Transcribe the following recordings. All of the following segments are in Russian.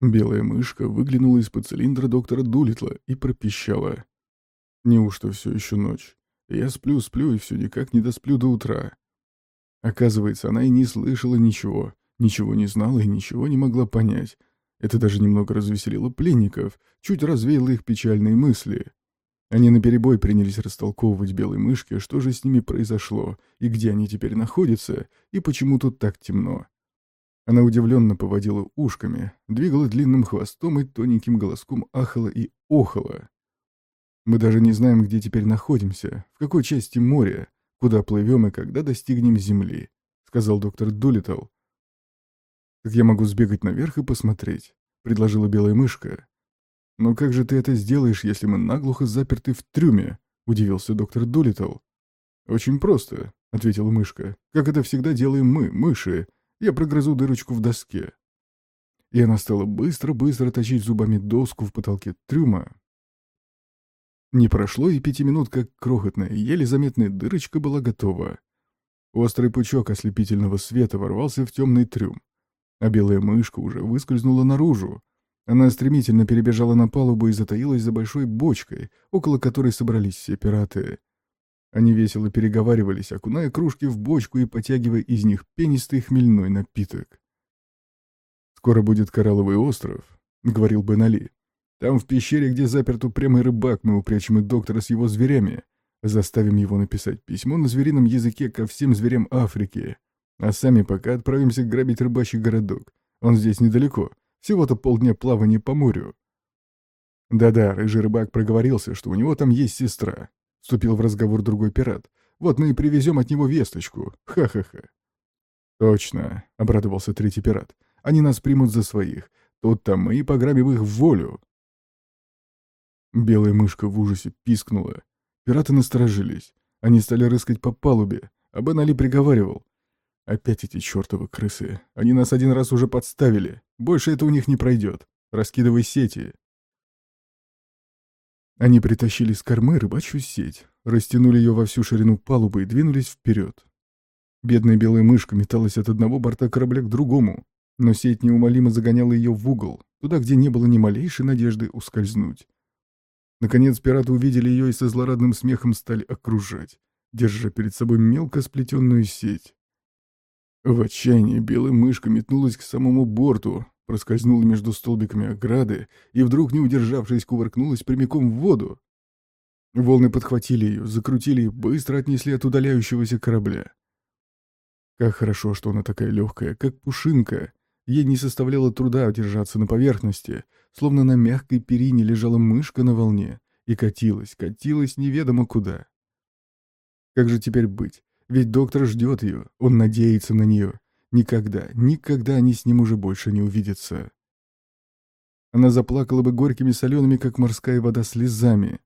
Белая мышка выглянула из-под цилиндра доктора Дулитла и пропищала. «Неужто все еще ночь? Я сплю, сплю и все никак не досплю до утра». Оказывается, она и не слышала ничего, ничего не знала и ничего не могла понять. Это даже немного развеселило пленников, чуть развеяло их печальные мысли. Они наперебой принялись растолковывать белой мышке, что же с ними произошло, и где они теперь находятся, и почему тут так темно. Она удивленно поводила ушками, двигала длинным хвостом и тоненьким голоском ахала и охала. «Мы даже не знаем, где теперь находимся, в какой части моря, куда плывем и когда достигнем земли», — сказал доктор Дулитл. «Так я могу сбегать наверх и посмотреть», — предложила белая мышка. «Но как же ты это сделаешь, если мы наглухо заперты в трюме?» — удивился доктор Дулитл. «Очень просто», — ответила мышка. «Как это всегда делаем мы, мыши. Я прогрызу дырочку в доске. И она стала быстро-быстро точить зубами доску в потолке трюма. Не прошло и пяти минут, как крохотная, еле заметная дырочка была готова. Острый пучок ослепительного света ворвался в темный трюм, а белая мышка уже выскользнула наружу. Она стремительно перебежала на палубу и затаилась за большой бочкой, около которой собрались все пираты. Они весело переговаривались, окуная кружки в бочку и потягивая из них пенистый хмельной напиток. «Скоро будет коралловый остров», — говорил Бен Али. «Там, в пещере, где заперт упрямый рыбак, мы упрячем и доктора с его зверями. Заставим его написать письмо на зверином языке ко всем зверям Африки. А сами пока отправимся грабить рыбачий городок. Он здесь недалеко. Всего-то полдня плавания по морю». Да-да, рыжий рыбак проговорился, что у него там есть сестра. Вступил в разговор другой пират. «Вот мы и привезем от него весточку. Ха-ха-ха». «Точно», — обрадовался третий пират. «Они нас примут за своих. Тут-то мы и пограбим их в волю». Белая мышка в ужасе пискнула. Пираты насторожились. Они стали рыскать по палубе, а Бен Али приговаривал. «Опять эти чертовы крысы. Они нас один раз уже подставили. Больше это у них не пройдет. Раскидывай сети». Они притащили с кормы рыбачью сеть, растянули ее во всю ширину палубы и двинулись вперед. Бедная белая мышка металась от одного борта корабля к другому, но сеть неумолимо загоняла ее в угол, туда, где не было ни малейшей надежды ускользнуть. Наконец пираты увидели ее и со злорадным смехом стали окружать, держа перед собой мелко сплетенную сеть. В отчаянии белая мышка метнулась к самому борту, проскользнула между столбиками ограды и вдруг, не удержавшись, кувыркнулась прямиком в воду. Волны подхватили ее, закрутили и быстро отнесли от удаляющегося корабля. Как хорошо, что она такая легкая, как пушинка. Ей не составляло труда держаться на поверхности, словно на мягкой перине лежала мышка на волне и катилась, катилась неведомо куда. Как же теперь быть? Ведь доктор ждет ее, он надеется на нее, Никогда, никогда они с ним уже больше не увидятся. Она заплакала бы горькими солеными, как морская вода, слезами.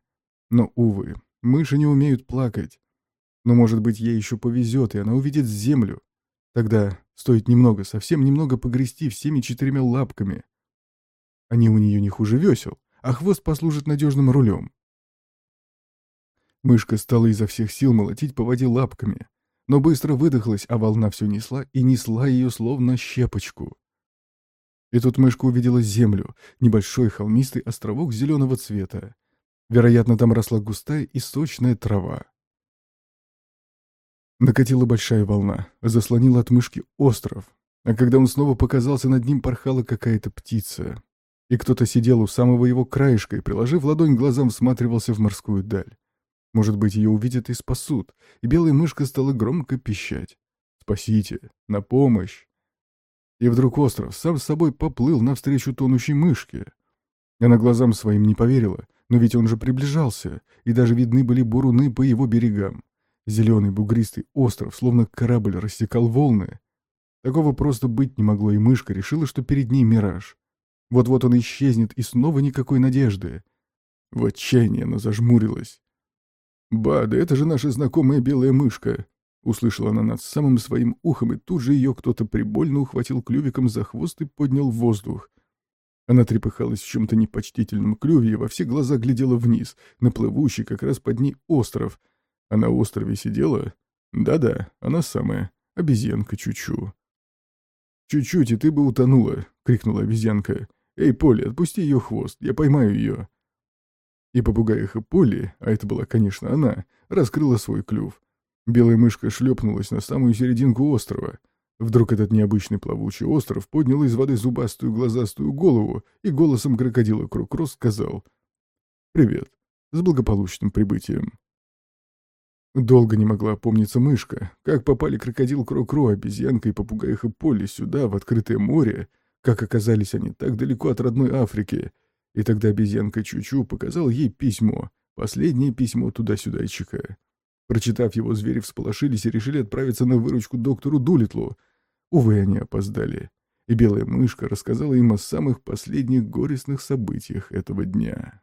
Но, увы, мыши не умеют плакать. Но, может быть, ей еще повезет, и она увидит землю. Тогда стоит немного, совсем немного погрести всеми четырьмя лапками. Они у нее не хуже весел, а хвост послужит надежным рулем. Мышка стала изо всех сил молотить по воде лапками, но быстро выдохлась, а волна все несла и несла ее словно щепочку. И тут мышка увидела землю, небольшой холмистый островок зеленого цвета. Вероятно, там росла густая и сочная трава. Накатила большая волна, заслонила от мышки остров, а когда он снова показался, над ним порхала какая-то птица. И кто-то сидел у самого его краешка и, приложив ладонь глазам, всматривался в морскую даль. Может быть, ее увидят и спасут, и белая мышка стала громко пищать. «Спасите! На помощь!» И вдруг остров сам с собой поплыл навстречу тонущей мышке. Она глазам своим не поверила, но ведь он же приближался, и даже видны были буруны по его берегам. Зеленый бугристый остров, словно корабль, рассекал волны. Такого просто быть не могло, и мышка решила, что перед ней мираж. Вот-вот он исчезнет, и снова никакой надежды. В отчаянии она зажмурилась. «Ба, да это же наша знакомая белая мышка!» Услышала она над самым своим ухом, и тут же ее кто-то прибольно ухватил клювиком за хвост и поднял в воздух. Она трепыхалась в чем-то непочтительном клюве и во все глаза глядела вниз, на плывущий как раз под ней остров. А на острове сидела... Да-да, она самая, обезьянка Чучу. «Чуть-чуть, и ты бы утонула!» — крикнула обезьянка. «Эй, Полли, отпусти ее хвост, я поймаю ее». И попугаиха Полли, а это была, конечно, она, раскрыла свой клюв. Белая мышка шлепнулась на самую серединку острова. Вдруг этот необычный плавучий остров поднял из воды зубастую глазастую голову и голосом крокодила Крокрос сказал «Привет, с благополучным прибытием». Долго не могла опомниться мышка, как попали крокодил Крокро, обезьянка и попугаиха Полли сюда, в открытое море, как оказались они так далеко от родной Африки. И тогда обезьянка Чучу показал ей письмо, последнее письмо туда-сюдайчика. Прочитав его, звери всполошились и решили отправиться на выручку доктору Дулитлу. Увы, они опоздали. И белая мышка рассказала им о самых последних горестных событиях этого дня.